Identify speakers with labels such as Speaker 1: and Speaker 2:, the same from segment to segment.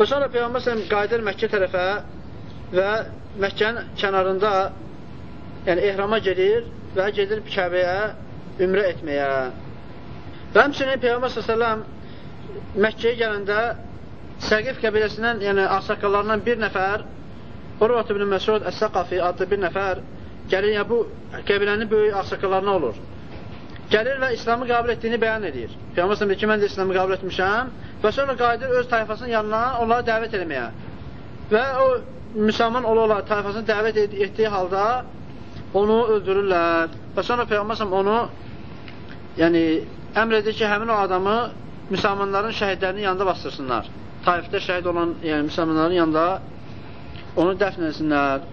Speaker 1: Və sonra Peyğəmbər səhəm qayıdır Məkkə tərəfə və Məkkənin kənarında yəni ehrama gedir və gedir Kəbəyə ümrə etməyə. Və həmçinin Peyğəmbər səhəm Məkkəyə gələndə Səqif qəbiləsindən, yəni ağsaqqallarından bir nəfər Urvat ibn Məsud Əs-Səqafi adlı bir nəfər gəlir, yəni bu qəbilənin böyük ağsaqqallarına olur. Gəlir və İslamı qəbul etdiyini bəyan edir. Peyğəmbər deyir ki, mən də İslamı qəbul etmişəm və sonra qayıdır öz tayfasının yanına onları dəvət etməyə. Və o müsəlman ola-ola tayfasını dəvət et etdiyi halda onu öldürürlər. Və sonra Peyğəmbər onu yəni əmr edir ki, həmin o adamı müsəlmanların şəhidlərinin yanında bastırsınlar. Taifdə şəhid olan yəni müsəlmanların yanında onu dəfn etsinlər.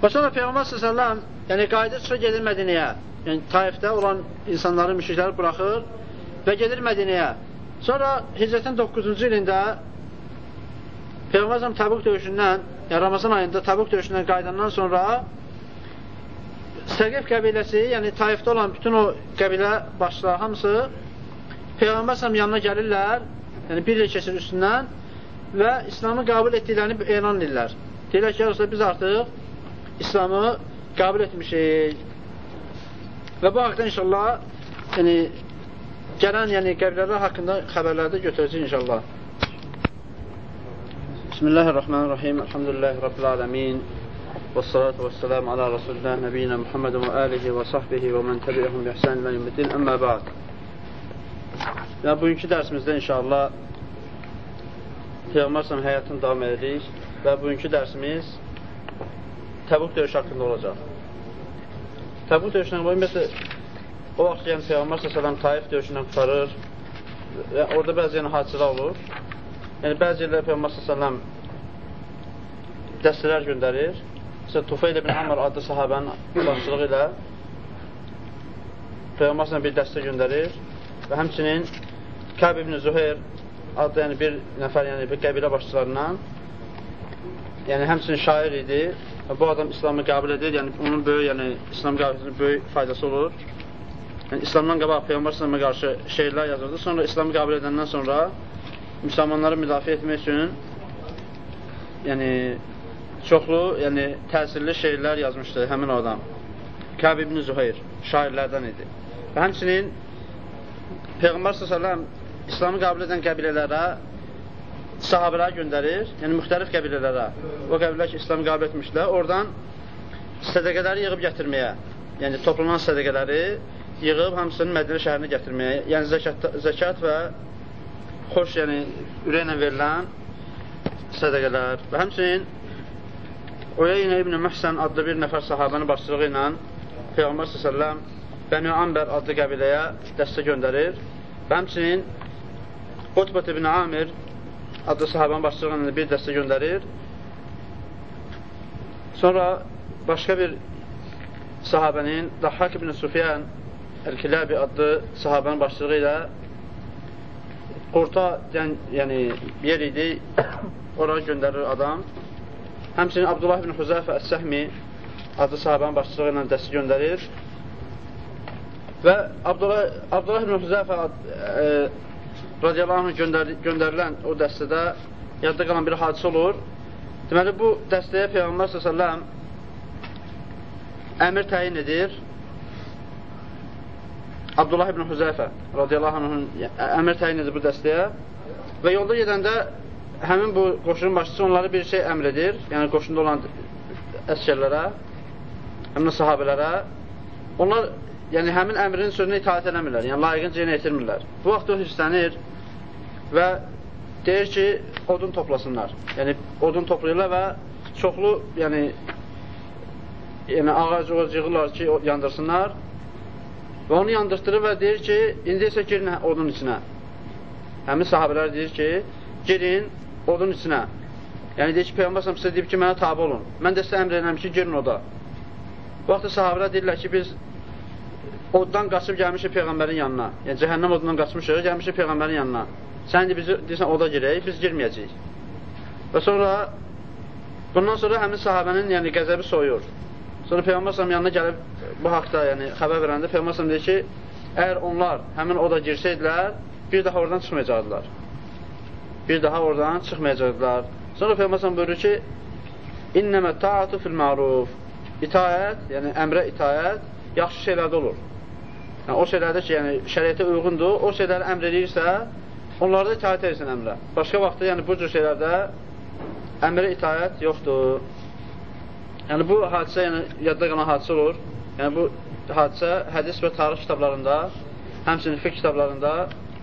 Speaker 1: Və sonra Peyğəmbər s.ə.v yəni qayıdır, çıxır gedir Mədinəyə yəni Taifdə olan insanları, müşrikləri buraxır və gedir Mədinəyə. Sonra hicrətin 9-cu ilində Peyğəmbər Təbuk döyüşündən, yəni Ramazan ayında Təbuk döyüşündən qayıdandan sonra Səqif qəbiləsi, yəni Taifdə olan bütün o qəbilə başları hamısı Peyğəmbər səhəm yanına gəlirlər, yəni bir il keçir üstündən və İslamı qəbul etdiklərini elan edirlər. Deyirlər ki, biz artıq İslamı qəbul etmişik. Və bu haqda inşallah yəni, gələn yəni, qəbilələr haqqında xəbərlərdə götürəcək inşallah. Bismillahirrahmanirrahim. Elhamdülillahi Rabbil alemin. Və salatu və selamu ala Rasulullah nəbiyyina Muhammedin və alihi və sahbihi və mən təbiyyəhum bi ihsan ilə ümmidin. Əmmə ba'd. Və bugünkü dərsimizdə inşallah Peyğəmbər həyatını davam edirik və bugünkü dərsimiz Təbuk döyüş haqqında olacaq. Təbuk döyüşündən qoyun, məsələn, o vaxt yəni Peyğəmbər s.ə.v Taif döyüşündən qutarır və orada bəzi yəni hadisələr olur. Yəni, bəzi yerlər Peyğəmbər s.ə.v dəstələr göndərir. Məsələn, Tufeyl ibn Amr adlı sahabənin başçılığı ilə Peyğəmbər s.ə.v bir dəstə göndərir və həmçinin Kəb ibn Züheyr adlı yəni bir nəfər, yəni bir qəbilə başçılarından yəni həmçinin şair idi bu adam İslamı qəbul edir, yəni onun böyük, yəni İslam qəbulinin böyük faydası olur. Yəni İslamdan qabaq Peyğəmbər sallallahu qarşı şeirlər yazırdı. Sonra İslamı qəbul edəndən sonra müsəlmanları müdafiə etmək üçün yəni çoxlu, yəni təsirli şeirlər yazmışdı həmin adam. Kəb ibn Züheyr şairlərdən idi. Və həmçinin Peyğəmbər sallallahu İslamı qəbul edən qəbilələrə sahabələr göndərir, yəni müxtəlif qəbilələrə, o qəbilələr ki, İslamı qəbul etmişlər, oradan sədəqələri yığıb gətirməyə, yəni toplanan sədəqələri yığıb hamısını Mədinə şəhərinə gətirməyə, yəni zəkat, zəkat və xoş, yəni ürəklə verilən sədəqələr. Və həmçinin Uyeyinə İbn-i Məhsən adlı bir nəfər sahabənin başçılığı ilə Peyğəmbər s.ə.v Bəni Ambər adlı qəbiləyə dəstə göndərir. Və həmçinin Qutbət ibn Amir adlı sahabanın başçılığı ilə bir dəstə göndərir. Sonra başqa bir sahabənin Dahhak ibn Sufyan Əl-Kilabi adlı sahabənin başçılığı ilə orta yəni, yer idi, ora göndərir adam. Həmçinin Abdullah ibn Huzəfə Əs-Səhmi adlı sahabənin başçılığı ilə dəstə göndərir. Və Abdullah, Abdullah ibn Huzəfə e, radiyallahu anh göndər göndərilən o dəstədə yadda qalan bir hadisə olur. Deməli, bu dəstəyə Peyğəmbər s.ə.v əmir təyin edir. Abdullah ibn Hüzəfə radiyallahu anhın əmir təyin edir bu dəstəyə və yolda gedəndə həmin bu qoşunun başçısı onları bir şey əmr edir, yəni qoşunda olan əskərlərə, həmin sahabələrə. Onlar yəni həmin əmrin sözünə itaat eləmirlər, yəni layiqincə yenə etirmirlər. Bu vaxt o hirslənir və deyir ki, odun toplasınlar. Yəni, odun toplayırlar və çoxlu, yəni, yəni ağac ağac yığırlar ki, yandırsınlar və onu yandırtdırır və deyir ki, indi isə girin odun içinə. Həmin sahabələr deyir ki, girin odun içinə. Yəni, deyir ki, Peyğəmbər sizə deyib ki, mənə tabi olun. Mən də sizə əmr edirəm ki, girin oda. Bu vaxtda sahabələr deyirlər ki, biz oddan qaçıb gəlmişik Peyğəmbərin yanına. Yəni, cəhənnəm odundan qaçmışıq, gəlmişik Peyğəmbərin yanına. Sən də bizi deyirsən, oda girək, biz girməyəcəyik. Və sonra, bundan sonra həmin sahabənin yəni, qəzəbi soyur. Sonra Peyğəmbər səhəm yanına gəlib bu haqda yəni, xəbər verəndə Peyğəmbər səhəm deyir ki, əgər onlar həmin oda girsəydilər, bir daha oradan çıxmayacaqdılar. bir daha oradan çıxmayacaqlar. Sonra Peyğəmbər buyurur ki, İnnəmə taatu fil ma'ruf. İtayət, yəni əmrə itayət yaxşı şeylərdə olur. Yəni, o şeylərdə ki, yəni şəriətə uyğundur, o şeyləri əmr edirsə, onlarda itaət edirsən əmrə. Başqa vaxtda, yəni bu cür şeylərdə əmrə itaət yoxdur. Yəni bu hadisə, yəni yadda qalan hadisə olur. Yəni bu hadisə hədis və tarix kitablarında, həmçinin fiqh kitablarında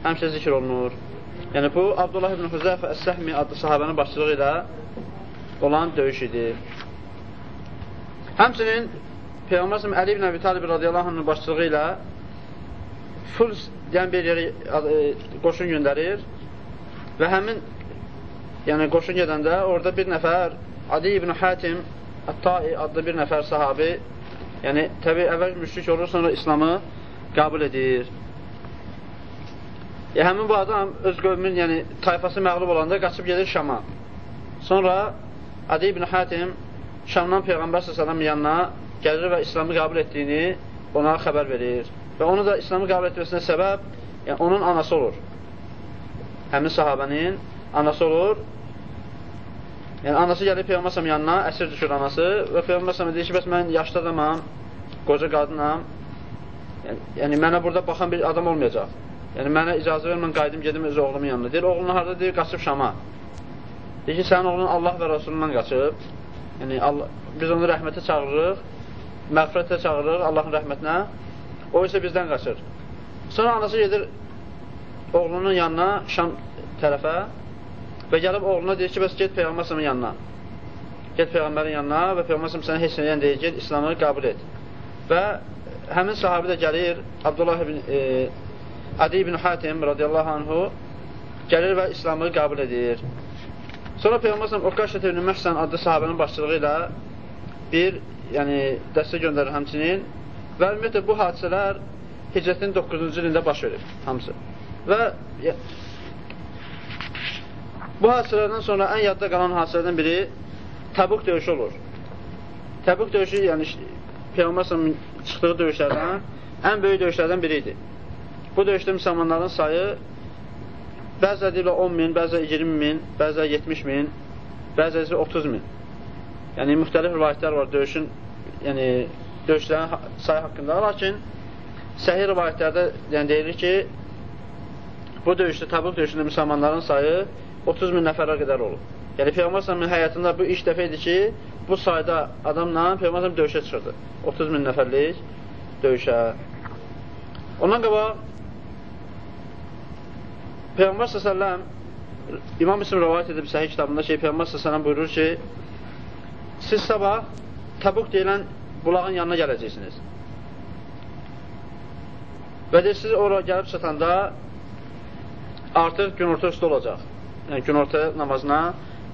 Speaker 1: həmçə zikr olunur. Yəni bu Abdullah ibn Hüzəfə Əs-Səhmi adlı sahabənin başçılığı ilə olan döyüş idi. Həmçinin Peyğəmbər Əli ibn Əbi Talib radiyallahu anhın başçılığı ilə full deyən bir yerə e, qoşun göndərir və həmin yəni qoşun gedəndə orada bir nəfər Adi ibn Hatim Ət-Tai adlı bir nəfər sahabi yəni təbii əvvəl müşrik olur, sonra İslamı qəbul edir. Ya, həmin bu adam öz qövmün, yəni tayfası məğlub olanda qaçıb gedir Şama. Sonra Adi ibn Hatim Şamdan Peyğəmbər s.ə.v yanına gəlir və İslamı qəbul etdiyini ona xəbər verir. Və onu da İslamı qəbul etməsinə səbəb yəni, onun anası olur. Həmin sahabənin anası olur. Yəni, anası gəlir Peyğəmbər s.ə.v yanına, əsir düşür anası və Peyğəmbər s.ə.v deyir ki, bəs mən yaşlı adamam, qoca qadınam, yəni, yəni mənə burada baxan bir adam olmayacaq. Yəni, mənə icazə ver, mən qaydım gedim öz oğlumun yanına. Deyir, oğlun harada? Deyir, qaçıb Şama. Deyir ki, sənin oğlun Allah və Rasulundan qaçıb. Yəni, Allah, biz onu rəhmətə çağırırıq, məğfirətə çağırırıq Allahın rəhmətinə. O isə bizdən qaçır. Sonra anası gedir oğlunun yanına, Şam tərəfə və gəlib oğluna deyir ki, bəs get Peyğəmbər yanına. Get Peyğəmbərin yanına və Peyğəmbər sənə heç nəyən deyir, get İslamı qəbul et. Və həmin sahabi də gəlir, Abdullah ibn e, Adi ibn Hatim radiyallahu anhu gəlir və İslamı qəbul edir. Sonra Peyğəmbər Uqaşət ibn Məhsən adlı sahabənin başçılığı ilə bir yəni, dəstə göndərir həmçinin və ümumiyyətlə bu hadisələr hicrətin 9-cu ilində baş verir hamısı. Və bu hadisələrdən sonra ən yadda qalan hadisələrdən biri Təbuk döyüşü olur. Təbuk döyüşü, yəni Peyğəmbər çıxdığı döyüşlərdən ən böyük döyüşlərdən biri idi. Bu döyüşdə müsəlmanların sayı bəzə deyirlər 10 min, bəzə 20 min, bəzə 70 min, bəzə 30 min. Yəni, müxtəlif rivayətlər var döyüşün, yəni, döyüşlərin sayı haqqında. Lakin, səhih rivayətlərdə yəni, deyilir ki, bu döyüşdə, Təbuk döyüşündə müsəlmanların sayı 30 min nəfərə qədər olub. Yəni, Peyğəmbər s.ə.v həyatında bu ilk dəfə idi ki, bu sayda adamla Peyğəmbər döyüşə çıxırdı. 30 min nəfərlik döyüşə. Ondan qabaq, Peyğəmbər s.ə.v İmam Müslim rəvayət edib səhih kitabında ki, Peyğəmbər s.ə.v buyurur ki, siz sabah Təbuk deyilən bulağın yanına gələcəksiniz. Və deyir, siz oraya gəlib çatanda artıq günorta üstü olacaq. Yəni, günorta namazına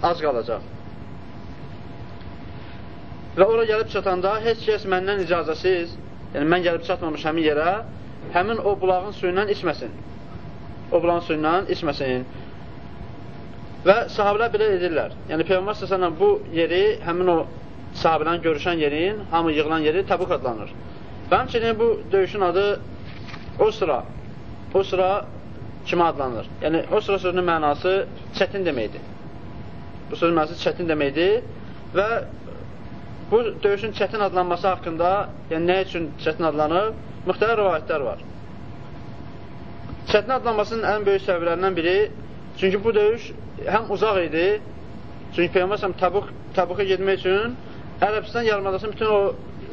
Speaker 1: az qalacaq. Və ora gəlib çatanda heç kəs məndən icazəsiz, yəni mən gəlib çatmamış həmin yerə, həmin o bulağın suyundan içməsin o bulan suyundan içməsin. Və sahabələr belə edirlər. Yəni Peyğəmbər səsəllə bu yeri, həmin o sahabələrin görüşən yerin, hamı yığılan yeri Təbuk adlanır. Və həmçinin bu döyüşün adı o sıra kimə adlanır? Yəni o sıra sözünün mənası çətin deməkdir. Bu sözün mənası çətin deməkdir və bu döyüşün çətin adlanması haqqında, yəni nə üçün çətin adlanır? Müxtəlif rivayətlər var. Çətin adlanmasının ən böyük səbəblərindən biri, çünki bu döyüş həm uzaq idi, çünki Peyğəmbər Təbuk, Təbuka getmək üçün Ərəbistan yarımadasının bütün o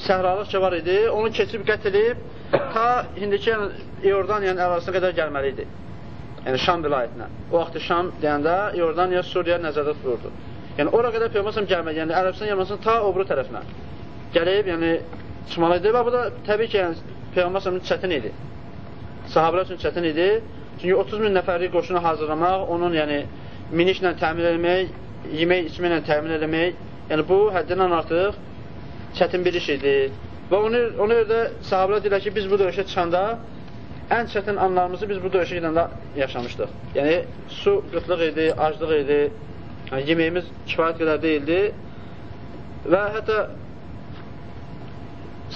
Speaker 1: səhralıq ki var idi, onu keçib qət edib, ta indiki İordaniyanın ərazisinə qədər gəlməli idi. Yəni Şam vilayətinə. O vaxtı Şam deyəndə İordaniya, Suriya nəzərdə tutulurdu. Yəni ora qədər Peyğəmbər gəlməli, yəni Ərəbistan yarımadasının ta o buru tərəfinə gəlib, yəni çıxmalı idi və bu da təbii ki, yəni, Peyğəmbər çətin idi sahabələr üçün çətin idi. Çünki 30 min nəfərlik qoşunu hazırlamaq, onun yəni minişlə təmin etmək, yemək, içməklə təmin etmək, yəni bu həddindən artıq çətin bir iş idi. Və onu, ona görə də sahabələr deyirlər ki, biz bu döyüşə çıxanda ən çətin anlarımızı biz bu döyüşə gedəndə yaşamışdıq. Yəni, su qıtlıq idi, aclıq idi, yəni, yeməyimiz kifayət qədər deyildi və hətta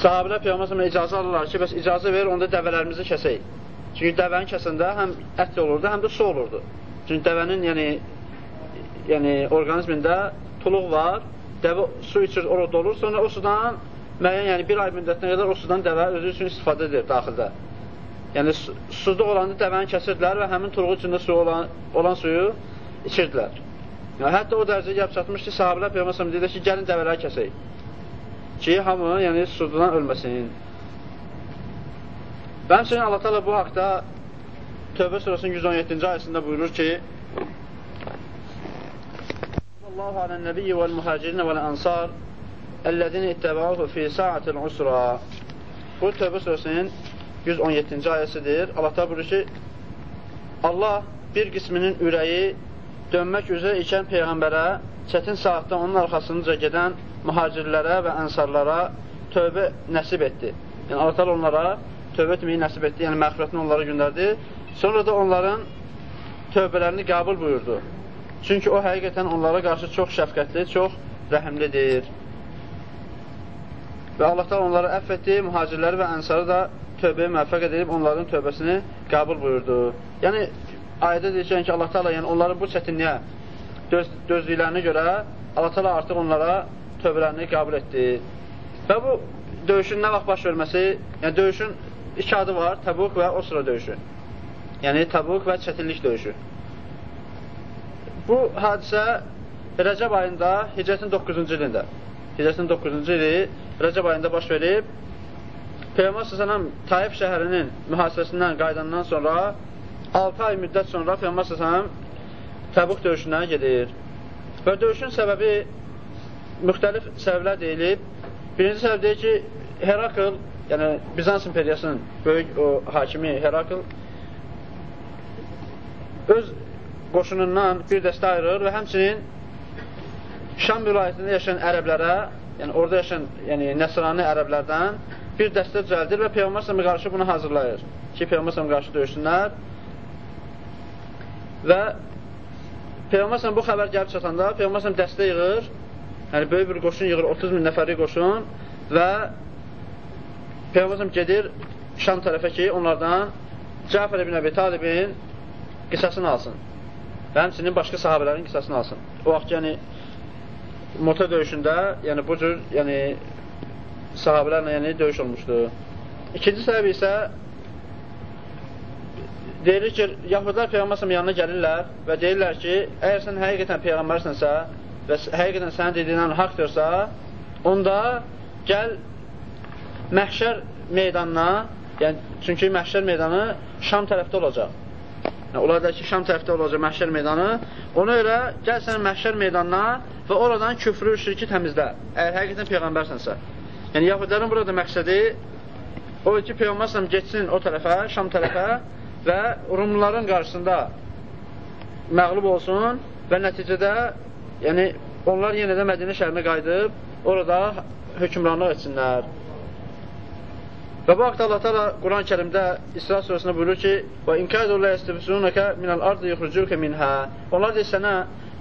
Speaker 1: sahabələr Peyğəmbər icazə alırlar ki, bəs icazə ver, onda dəvələrimizi kəsək. Çünki dəvəni kəsəndə həm ət olurdu, həm də su olurdu. Çünki dəvənin yəni, yəni orqanizmində tuluq var, dəvə su içir, orada dolur, sonra o sudan müəyyən, yəni bir ay müddətinə qədər o sudan dəvə özü üçün istifadə edir daxildə. Yəni susuzluq olanda dəvəni kəsirdilər və həmin tuluğu içində su olan, olan suyu içirdilər. Yəni, hətta o dərəcəyə gəlib çatmış ki, sahabələr Peyğəmbər deyirlər ki, gəlin dəvələri kəsək. Ki, hamı, yəni susuzluqdan ölməsin. Və həmçinin Allah təala bu haqda Tövbə surəsinin 117-ci ayəsində buyurur ki: Allahu alan nabiyyi vel muhacirin vel ansar ellezine ittaba'uhu fi sa'atil usra. Bu Tövbə surəsinin 117-ci ayəsidir. Allah təala buyurur ki: Allah bir qisminin ürəyi dönmək üzrə ikən peyğəmbərə çətin saatda onun arxasınca gedən mühacirlərə və ənsarlara tövbə nəsib etdi. Yəni Allah təala onlara tövbə etməyi nəsib etdi, yəni məğfirətini onlara göndərdi. Sonra da onların tövbələrini qəbul buyurdu. Çünki o həqiqətən onlara qarşı çox şəfqətli, çox rəhimlidir. Və Allah da onları əff etdi, mühacirləri və ənsarı da tövbəyə müvəffəq edib onların tövbəsini qəbul buyurdu. Yəni, ayədə deyəcək ki, Allah Teala yəni, onların bu çətinliyə döz, dözdüklərinə görə Allah Teala artıq onlara tövbələrini qəbul etdi. Və bu döyüşün nə vaxt baş verməsi, yəni döyüşün iki adı var, Təbuk və Osra döyüşü. Yəni, Təbuk və çətinlik döyüşü. Bu hadisə Rəcəb ayında, hicrətin 9-cu ilində, hicrətin 9-cu ili Rəcəb ayında baş verib, Peyğəmbər səsələm Taif şəhərinin mühasirəsindən qaydandan sonra 6 ay müddət sonra Peyğəmbər səsələm Təbuk döyüşünə gedir. Və döyüşün səbəbi müxtəlif səbəblər deyilib. Birinci səbəb deyir ki, Herakl yəni Bizans imperiyasının böyük o hakimi Herakl öz qoşunundan bir dəstə ayırır və həmçinin Şam vilayətində yaşayan ərəblərə, yəni orada yaşayan yəni nəsrani ərəblərdən bir dəstə düzəldir və Peyğəmbər sallallahu qarşı bunu hazırlayır ki, Peyğəmbər sallallahu qarşı döyüşsünlər. Və Peyğəmbər sallallahu bu xəbər gəlib çatanda Peyğəmbər sallallahu dəstə yığır, yəni böyük bir qoşun yığır, 30 min nəfərlik qoşun və Peyğəmbər gedir Şam tərəfə ki, onlardan Cəfər ibn Əbi Talibin qisasını alsın və həmçinin başqa sahabələrin qisasını alsın. O vaxt yəni Mota döyüşündə, yəni bu cür yəni sahabələrlə yəni döyüş olmuşdu. İkinci səbəb isə deyilir ki, Yahudlar Peyğəmbər yanına gəlirlər və deyirlər ki, əgər sən həqiqətən Peyğəmbərsənsə və həqiqətən sənin dediyindən haqdırsa, onda gəl məhşər meydanına, yəni çünki məhşər meydanı Şam tərəfdə olacaq. Yəni, onlar da ki, Şam tərəfdə olacaq məhşər meydanı. Ona görə gəl sən məhşər meydanına və oradan küfrü, şirki təmizlə. Əgər həqiqətən Peyğəmbərsənsə. Yəni, Yahudilərin burada məqsədi o ki, Peyğəmbərsəm getsin o tərəfə, Şam tərəfə və Rumluların qarşısında məğlub olsun və nəticədə yəni, onlar yenə də Mədinə şəhərinə qayıdıb orada hökmranlıq etsinlər. Və bu haqda Allah Teala Quran-ı Kərimdə İsra surəsində buyurur ki: "Və in kadu la yastafsunaka min al-ardi yukhrijuka minha." Onlar da sənə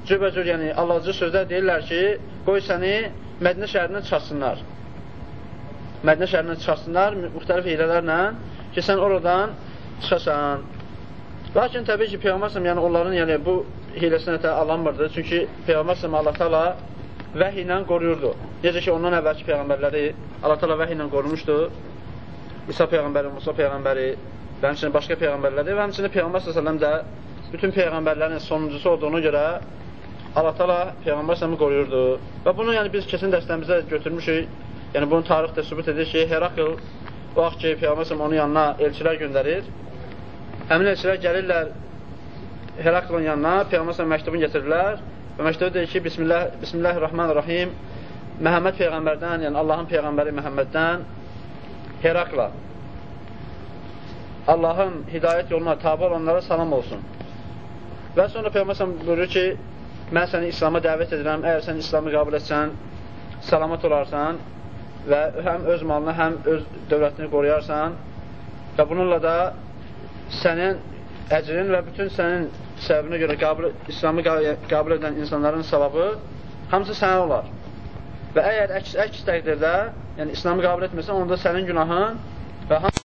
Speaker 1: cürbəcür, yəni Allahcı sözlər deyirlər ki, qoy səni Mədinə şəhərindən çıxartsınlar. Mədinə şəhərindən çıxartsınlar müxtəlif hilələrlə ki, sən oradan çıxasan. Lakin təbii ki, Peyğəmbər yəni onların yəni bu hiləsinə də alınmırdı. Çünki Peyğəmbər Allah Teala vəhy ilə qoruyurdu. Necə ki, ondan əvvəlki peyğəmbərləri Allah Teala vəhy ilə qorumuşdu. İsa Peyğəmbəri, Musa Peyğəmbəri və həmçinin başqa Peyğəmbərləri və həmçinin Peyğəmbər s.ə.v də bütün Peyğəmbərlərin sonuncusu olduğuna görə Allah tala Peyğəmbər s.ə.v qoruyurdu. Və bunu yəni biz keçən dərslərimizdə götürmüşük. Yəni bunu tarix də sübut edir ki, Herakl vaxt ki, Peyğəmbər s.ə.v onun yanına elçilər göndərir. Həmin elçilər gəlirlər Heraklın yanına, Peyğəmbər s.ə.v məktubunu getirirlər və məktubda deyir ki, Bismillah, Bismillahirrahmanirrahim Məhəmməd Peyğəmbərdən, yəni Allahın Peyğəmbəri Məhəmməddən Herakla Allahın hidayət yoluna tabi olanlara salam olsun. Və sonra Peyğəmbər buyurur ki, mən səni İslam'a dəvət edirəm, əgər sən İslamı qəbul etsən, salamat olarsan və həm öz malını, həm öz dövlətini qoruyarsan və bununla da sənin əcrin və bütün sənin səbəbinə görə qəbul, İslamı qəbul edən insanların savabı hamısı sənə olar. Və əgər əks, əks təqdirdə yəni İslamı qəbul etmirsən, onda sənin günahın və